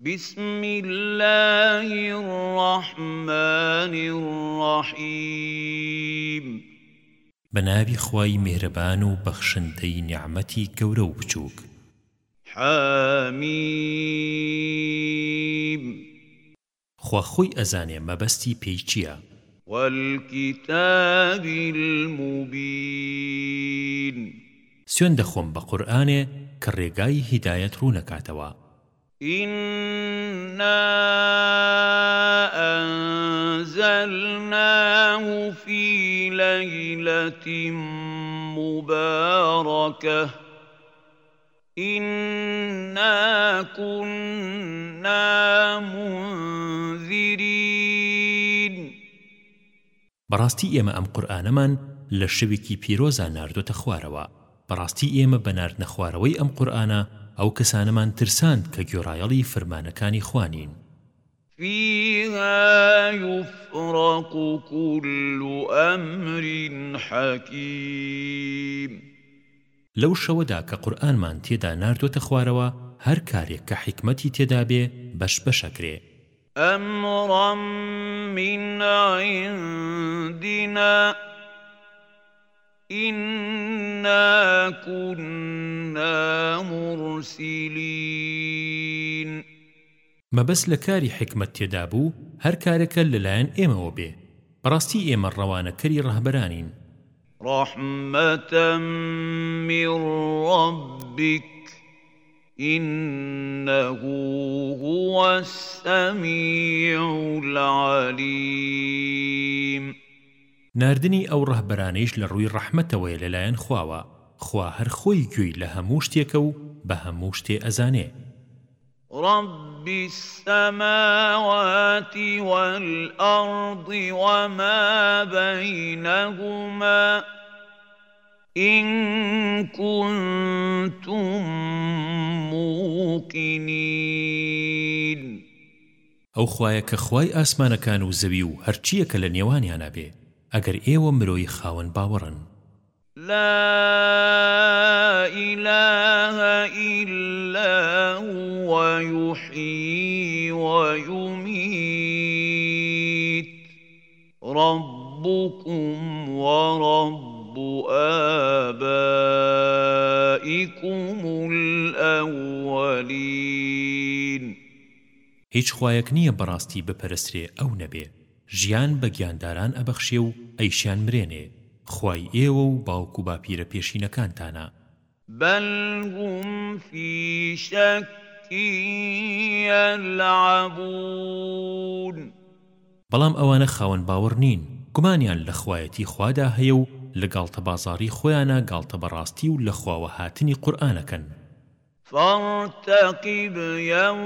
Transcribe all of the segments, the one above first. بسم الله الرحمن الرحيم بنابي خواي مهربان وبخشنتي نعمتي كورو بچوك حاميم خواخوي أزاني مبستي بيچيا والكتاب المبين سيون دخوم بقرآن كالرقاي هداية رونكاتوا إنا أنزلناه في ليلة مباركة إنا كنا منذرين بەڕاستی ئێمە ئەم قورآنەمان لە شوێکی پیرۆزە ناردۆتە خوارەوە بەڕاستی ئێمە بە ناردنە خوارەوەی ئەم قورآە ئەو کەسانەمان ترساند کە گۆڕایەڵی فرمانەکانی خوانین فيها يفرق كل أمر حكيم لەو شەوەدا کە قورآنمان تێدا ناردوتە خوارەوە هەر کارێک کە حکمەتی تێدا بێ بەش بەشەکرێ ئەمڕم من عندنا إنا كنا مرسلين مەبەست لە کاری حکمت تێدا بوو هەر کارەکە لەلایەن ئێمەوە بێ بەڕاستی ئێمە ڕەوانەکەری ڕەهبەرانین ڕحمەتەم میڕبیک إنه هو السميع العليم ناردنی ئەو ڕەهبەرانەیش لە ڕووی ڕەحمەتەوەی لەلایەن خواوە خوا هەر خۆی گوێی لە هەموو شتێکە و بە هەموو شتێ ئەزانێ رب السماوات والأرض وما بينهما إن كنتم موقنين أو خوايك خواي آسمانكان وزبيو هرچيك لنيوانيانا بيه ئەگەر ئێوە مرۆی خاوەن باوەڕن لا إله إلا هو يحيي ويميت ربكم ورب آبائكم الأولين هیچ خوایەک نییە بەڕاستی بپەرسترێ ئەو نەبێ ژیان بە گیانداران ئەبەخشێ و ئەیشیان مرێنێ خوای ئێوە و باوکو باپیرە پێشینەکانتانە بل هم في شك يلعبون بەڵام ئەوانە خاوەن باوەڕ نین گومانیان لە خوایەتی خوادا هەیە و لە گاڵتە بازاری خۆیانە گاڵتە بەڕاستی و لە خواوە هاتنی قورآانەکەن فارتقب يوم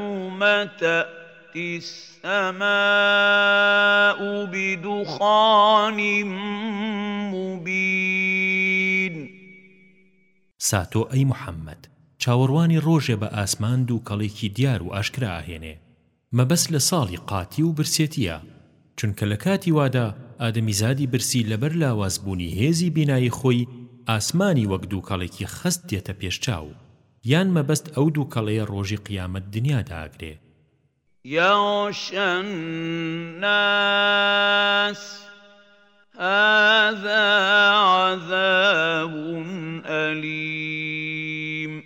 تأ تأتي السماء بدخان مبين ساتۆ ئەی محەممەد چاوەڕوانی ڕۆژێ بە ئاسمان دوو کەڵێکی دیار و ئاشکرا ئاهێنێ مەبەست لە ساڵی قاتی و برسێتیە چونکە لە کاتی وادا ئادەمیزادی برسی لەبەر لاوازبوونی هێزی بینایی خۆی ئاسمانی وەک دوو کەڵێکی خەست دێتە پێشچاو یان مەبەست ئەو دوو کەڵەیە ڕۆژی قیامەت دنیاداگرێ يغشى الناس هذا عذاب أليم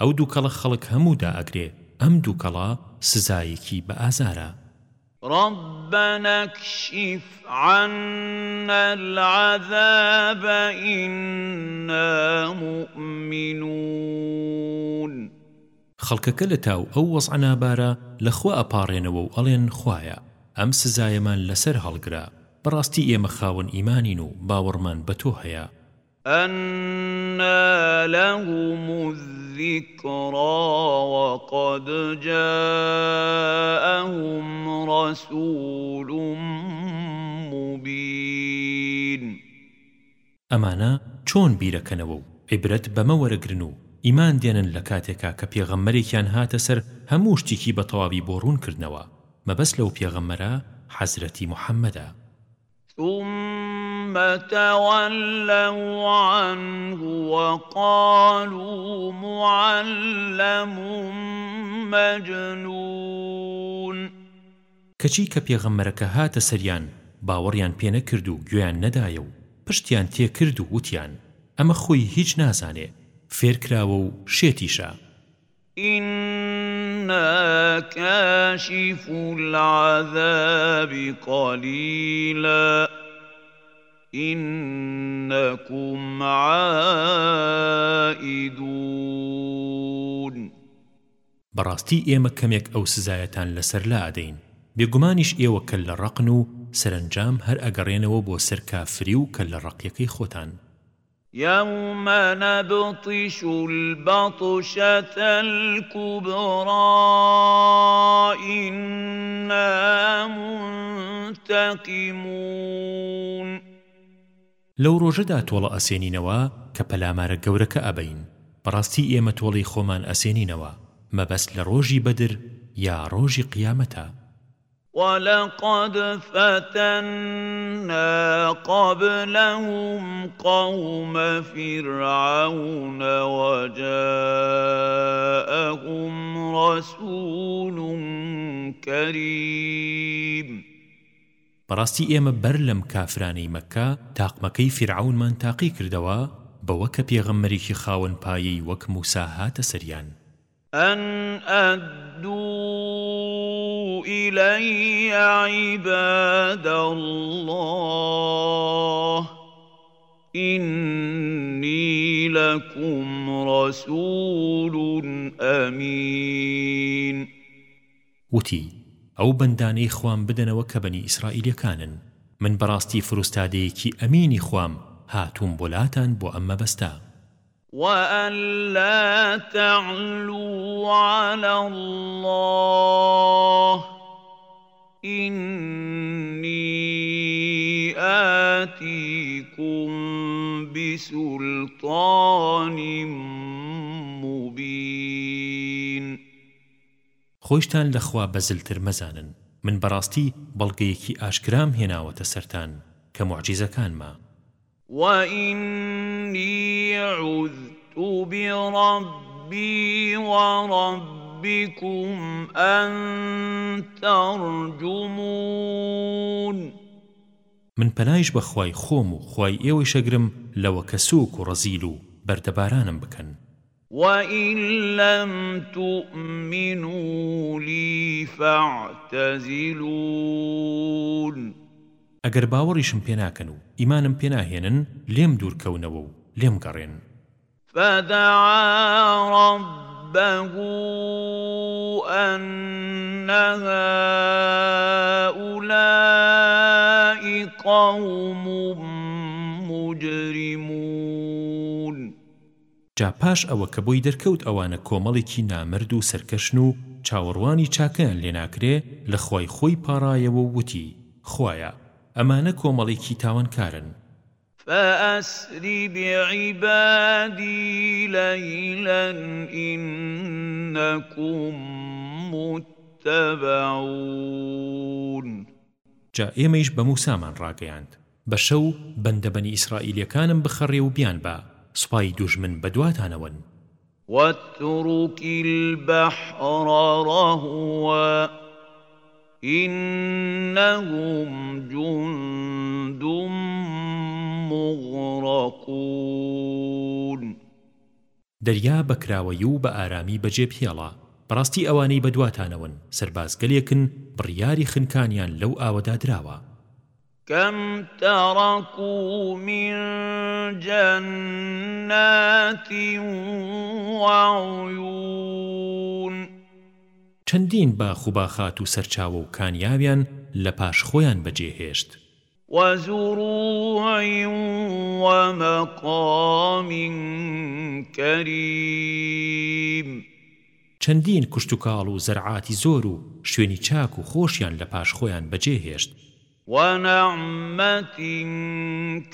ئەو دووکەڵە خەڵک هەموودا ئەگرێ ئەم دووکەڵە سزایەکی بە ئازارە ربنا اكشف عنا العذاب إنا مؤمنون خەڵکەکە لە تاو ئەو وەزعەنابارە لەخوا ئەپارێنەوە و ئەڵێن خوایە ئەم سزایەمان لەسەر هەڵگرە بەڕاستی ئێمە خاون ئیمانین و باوەڕمان بە تۆ هەیە أنا لهم الذكرى وقد جاءهم رسول مبين ئەمانە چۆن بیرەکەنەوە و عیبرەت بەمە وەرەگرن و ئیمان دێنن لە کاتێکا کە پێغەممەرێکیان هاتە سەر هەموو شتێکی بە تەواوی بۆ ڕوون کردنەوە مەبەست لەو پێغەممەرە حەزرەتی محەممەدە ثم تولوا عنه وقالوا معلم مجنون کەچی کە پێغەممەرەکە هاتە سەریان باوەڕیان پێ نەکرد و گوێیان نەدایە و پشتیان تێکرد و وتیان ئەمە خۆی هیچ نازانێ فێرکراوە و شێتیشە إنا كاشف العذاب قليلا إنكم عائدون براستي إيما كميك أو سزايتان لسر لا أدين بێگومانیش ئێوە کە لە ڕقن و سەرنجام هەر ئەگەڕێنەوە بۆ سەر کافری و کە لە ڕقیەکەی خۆتان يوم نبطش البطشة الكبرى إنا منتقمون لەو ڕۆژەدا تۆڵە ئەسێنینەوە کە پەلامارە گەورەکە ئەبین بەڕاستی ئێمە تۆڵی خۆمان ئەسێنینەوە مەبەست لە ڕۆژی بەدر یا ڕۆژی قیامەتە ولقد فتنا قبلهم قوم فرعون وجاءهم رسول كريم بەڕاستی ئێمە بەر لەم کافرانەی مەکە تاقمەکەی فرعونمان تاقی کردەوە بەوە کە پێغەممەریکی خاون پایەی وەک موسا هاتە سەریان أن أدوا إلي عباد الله إني لكم رسول أمين وتي أو بنداني خوام بدنەوە کە بەنی ئیسرائیلەکانن من بەڕاستی فرستادەیەکی ئەمینی خوام هاتووم بۆلاتان بۆ ئەممە بەستە وأن لا تعلوا على الله إني آتيكم بسلطان مبين خۆشتان لەخوا بەزلتر مەزانن من بەڕاستی بەڵگەیەکی ئاشکرام هێناوەتە سەرتان کە معجیزەکانمە وئینی عذت بربي وربكم أن ترجمون من پەنایش بەخوای خۆم و خوای ئێوەی شەگرم لەوە کە سووک و ڕەزیل و بەردەبارانم بکەن وَإِن لَّمْ تُؤْمِنُوا لِي فَاعْتَزِلُونِ ئەگەر باوەڕیشم پێناکەن و ئیمانم پێناهێنن لێم دوورکەونەوە و لێم گەڕێن فدعاڕم بەگو ئەنەها ئولای قوم مجرمون جا پاش ئەوە کە بۆی دەرکەوت ئەوانە کۆمەڵێکی نامرد و سەرکەشن و چاوەڕوانی چاکەیان لێناکرێ لە خۆی خۆی پاڕایەوە وتی خویە ئەمانە کۆمەڵێکی تاوانکارن فأسر بعبادي ليلا إنكم متبعون جا ئێمەیش بە موسامان ڕاگەیاند بە شەو بەندەبنی ئیسرائیلەکانم بخەڕێ و بیان بە سوپای دوژمن بەدواتانەون واترك البحر رهوا إنهم جند مغرقون دەریا بەکراوەی و بە ئارامی بەجێ پێڵە بەڕاستی ئەوانەی بەدواتانەون سربازگەلێکن بڕیاری خنکانیان لەو ئاوەدا دراوە كم تركوا من جنات وعيون چەندین باخ و باخات و سەرچاوە و کانیاویان لە پاش خۆیان بەجێهێشت وزروع ومقام كريم چەندین کوشت و کاڵ و زەرعاتی زۆر و شوێنی چاک و خۆشیان لە پاش خۆیان بەجێهێشت ونعمة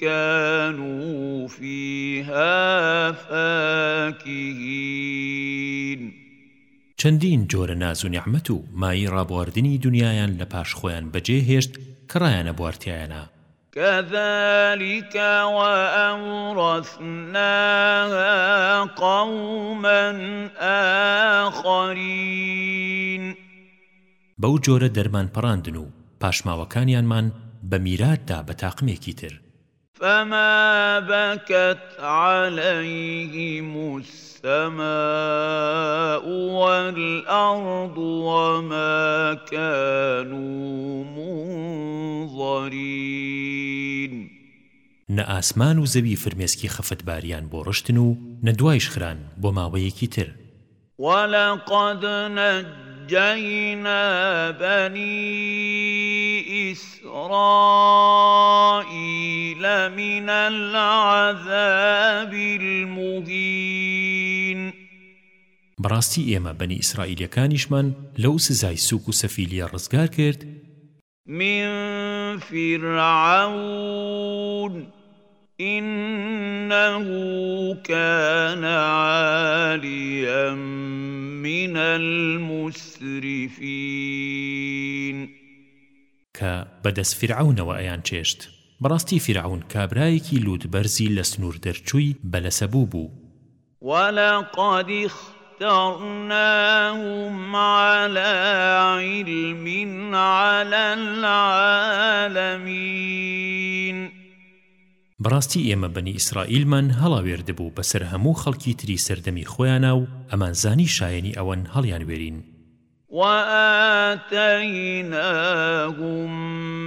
كانوا فيها فاكهين چەندین جۆرە ناز و نعمەت و مای ڕابواردنی دنیایان لە پاش خۆیان بەجێهێشت کە ڕایانە بوارتیایەنە كذلك وأورثناها قوما آخرين بەو جۆرە دەرمان پەڕاندن و پاشماوەکانیانمان بە میراتدا بە تاقمێکی تر فما بكت عليهم السماء والأرض وما كانوا منظرين نە ئاسمان و زەوی فرمێسکی خەفت باریان بۆ ڕشتن و نەدوایش خران بۆ ماوەیەکی تر وەلاقادنە جەینە بەنی إسرائيل من العذاب المهين بەڕاستی ئێمە بەنی ئیسرائیلەکانیشمان لەو سزای سوک و سەفیلیە ڕزگار کرد من فرعون إنه كان عاليا من المسرفين کە بەدەست فرعونەوە ئەیان چێشت بەڕاستی فرعون کابرایەکی لووتبەرزی لە سنوور دەرچووی بەلەسەبوو بوو وەلەقادی اخترناهم على علم على العالمين بەڕاستی ئێمە بەنی ئیسرائیلمان هەڵاوێردبوو بەسەر هەموو خەڵکی تری سەردەمی خۆیانە و ئەمان زانی شایەنی ئەوەن هەڵیان وێرین وآتيناهم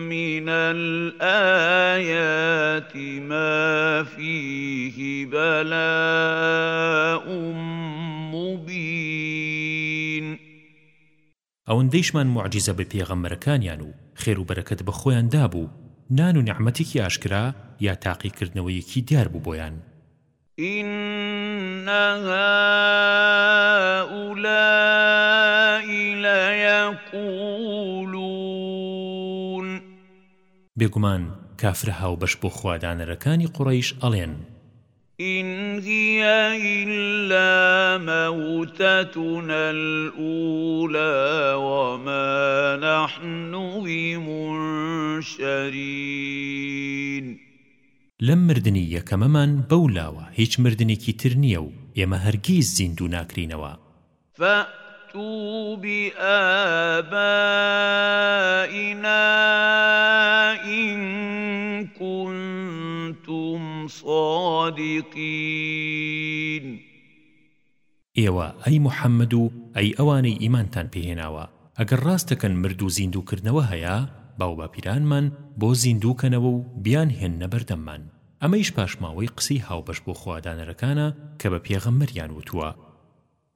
من الآيات ما فيه بلاء مبين ئەوەندەیشمان معجززە بە پێغەمەرەکانیان و خێر و بەرەکەت بە خۆیان دابوو نان و نعممەتێکی ئاشکرا یا تاقیکردنەوەیەکی دیار بوو بۆیان إن هؤلاء ليقولون بێگومان کافرە هاوبەش بۆ خوادانەرەکانی قوڕیش ئەڵێن إن هي إلا موتتنا الأولى وما نحن بمنشرين لەم مردنی یەکەمەمان بەولاوە هیچ مردنێکی تر نییە و ئێمە هەرگیز زیندوو ناکرینەوە. فأتوا بآبائنا إن كنتم صادقين ئێوە ئەی محەممەد و ئەی ئەوانەی ئیمانتان پێهێناوە ئەگەر ڕاستەکەن مرد و زیندووکردنەوە هەیە باو بە پیرانمان بۆ زیندووکەنەوە و بیان هێننە بەردەممان ئەمەیش پاشماوەی قسەی هاوبەش بۆ خوادانەرەکانە کە بە پێغەممەریان وتووە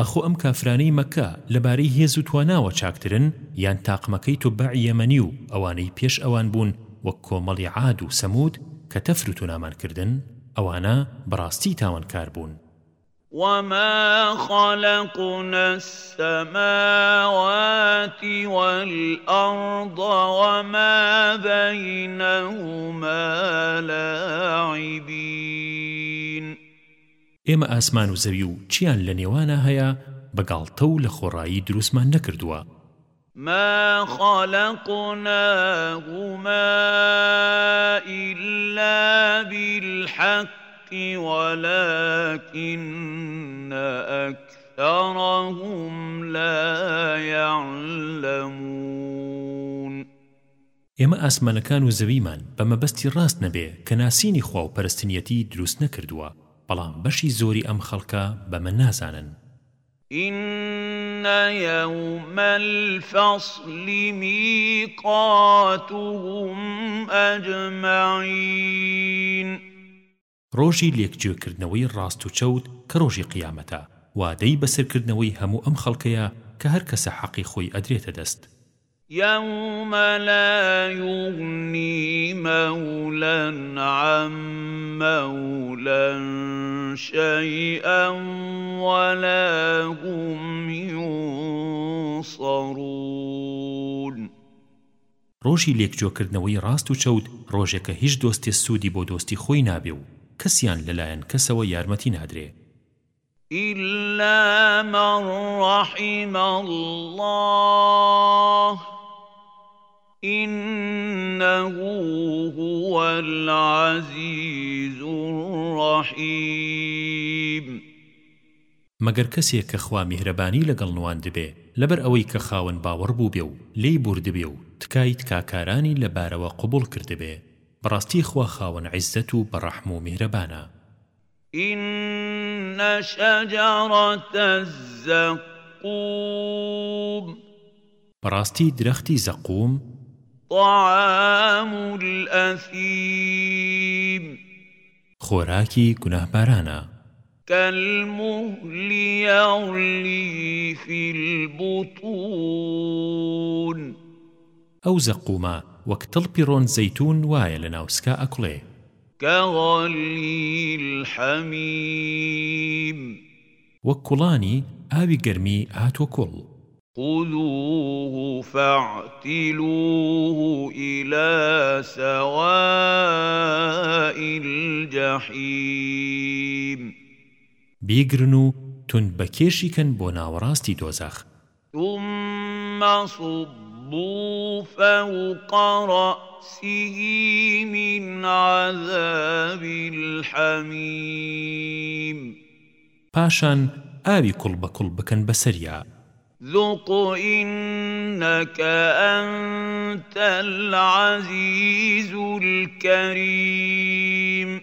ئەخۆ ئەم کافرانەی مەکە لەبارەی هێز و تواناوە چاکترن یان تاقمەکەی توبعی یەمەنی و ئەوانەی پێش ئەوان بوون وەک کۆمەڵی عاد و سەمود کە تەفرت و نامانکردن ئەوانە بەڕاستی تاوانکار بوون وما خلقنا السماوات والأرض وما بينهما لاعبين ئێمە ئاسمان و زەوی و چیان لە نێوانە هەیە بەگاڵتە و لە خۆڕایی دروستمان نەکردووە ما خلقناهما إلا بالحق ولكن أكثرهم لا يعلمون ئێمە ئاسمانەکان و زەویمان بەمەبەستی ڕاست نەبێ کە ناسینی خوا و پەرستنیەتی دروست نەکردووە بەڵام بەشی زۆری ئەم خەڵکە بەمە نازانن إن يوم الفصل ميقاتهم أجمعين روجي ليك جو كردنوي الراس تشود كروجي قيامتا وادي بسر كردنوي همو أم خلقيا كهر كسا حقي خوي أدريت دست يوم لا يغني مولا عن مولا شيئا ولا هم ينصرون ڕۆژی لێکجۆکردنەوەی ڕاست و چەوت ڕۆژێکە هیچ دۆستی سوودی بۆ دۆستی خۆی نابێ و کەسیان لەلایەن کەسەوە یارمەتی نادرێ إلا من رحم الله إنه هو العزيز الرحيم مەگەر کەسێک کە خوا میهرەبانی لەگەڵ نوان دەبێ لەبەر ئەوەی کە خاون باوەڕ بوو بێ و لێی بوردبێ و تکایت کاکارانی لە بارەوە قوبول کردبێ بەڕاستی خوا خاون عیزەت و بەڕەحم و میهرەبانە إن شجرة الزقوم براستي درختي زقوم طعام الأثيم خوراكي گناه بارانا كالمهل يغلي في البطون أو زقوما وكتل بيرون زيتون وايا لناوسكا أكله كغلي الحميم وكلاني آبي قرمي هات وكل خذوه فاعتلوه إلى سواء الجحيم بيقرنو تند بكيشي كان بونا وراستي دوزخ ثم صبوا فوق رأسه من عذاب الحميم باشان آبي كل بكل بكن بسريا ذق إنك أنت العزيز الكريم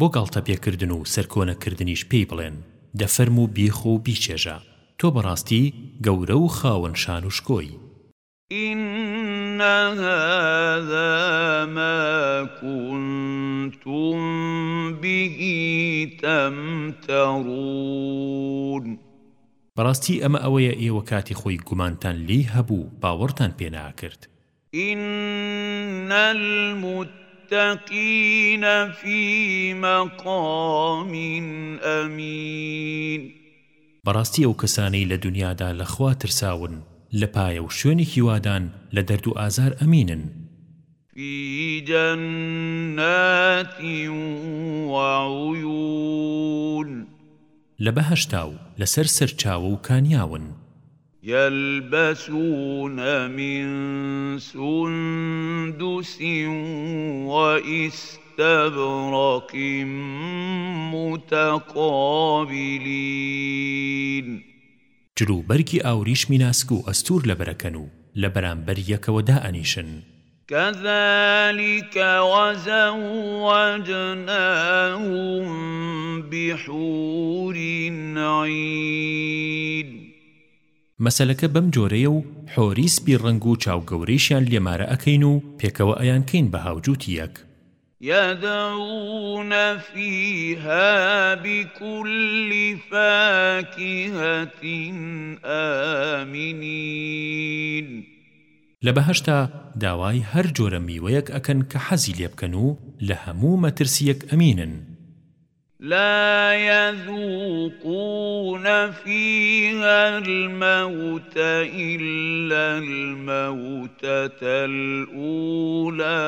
بۆ گاڵتەپێکردن و سەرکۆنەکردنیش پێی بڵێن دەفەرم و بیخۆ و بیچێژە تۆ بەڕاستی گەورە و خاوەن شان و شکۆی إن هذا ما كنتم به تمترون بەڕاستی ئەمە ئەوەیە ئێوە کاتی خۆی گومانتان لی هەبوو باوەڕتان پێناکرد إن المتقين في مقام أمين بەڕاستی ئەو کەسانەی لە دنیادا لەخوا ترساون لە پایە و شوێنێکی وادان لە دەرد و ئازار ئەمینن في جنات وعيون لبهشتاو لسر سرچاو كانياون يلبسون من سندس وإستبرق متقابلين جلوبركي أوريش مناسكو أستور لبركنو لبرانبر يكودا أنيشن كذلك وزوجناهم بحور عين مەسلەکە بەم جۆرەیە و حۆری سپی ڕنگ و چاوگەوریشیان لێمارە ئەەکەین و پێکەوە ئەیان کەین بە هاوجوتی یەک يدعون فيها بكل فاكهة آمنين لە بەهشتا داوای هەر جۆرە میوەیەک ئەکەن کە حەزی لێ بکەن و لە هەموو مەترسیەک ئەمینن لا يذوقون فيها الموت إلا الموتة الأولى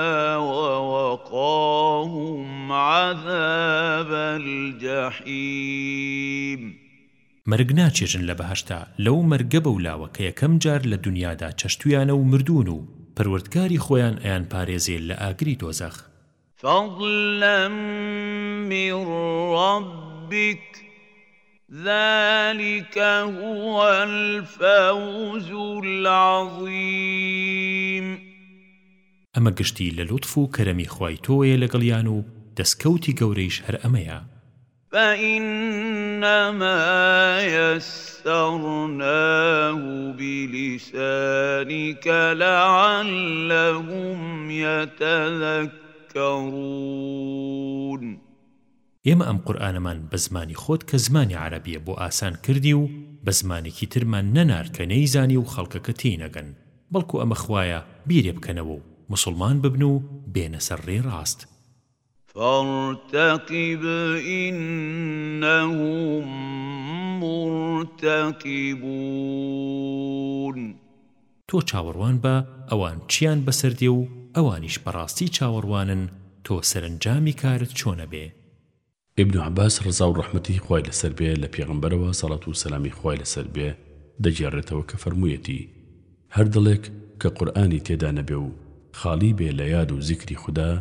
ووقاهم عذاب الجحيم مرگ ناچێژن لە بەهشتا لەو مەرگە بەولاوە کە یەکەم جار لە دنیادا چەشتویانە و مردون و پروردگاری خۆیان ئەیان پارێزێ لە ئاگری دۆزەخ فضلا من ربك ذلك هو الفوز العظيم ئەمە گشتی لە لطف و کەرەمی خوای تۆیە لەگەڵیان و دەستکەوتی گەورەیش هەر ئەمەیە فإنما يسرناه بلسانك لعلهم يتذكرون ئێمە ئەم قورآنەمان بە زمانی خۆت کە زمانی عربیە بۆ ئاسان کردی و بە زمانێکی ترمان نەنار کە نەیزانی و خەڵکەکە تینەگەن بەڵکو ئەمە خوایە بیرێ بکەنەوە و مسلمان ببن و بێنە سەر ڕێ ڕاست فارتقب إنهم مرتقبون تۆ چاوەڕوان بە ئەوان چیان بەسەردێ و ئەوانیش بەڕاستی چاوەڕوانن تۆ سەرنجامی کارت چۆنە بێ ابن عباس ڕزا و ڕحمەتی خی لەسەر بێ لە پێغمبەرەوە سەڵەت و سەلامی خی لەسەر بێ دەگێڕێتەوە کە فەرموویەتی هەر دڵێک کە قورآانی تێدا نەبێ و خاڵی بێ لە یاد و زیکری خوددا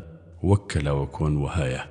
وەک کەلاوە کۆن وهەیە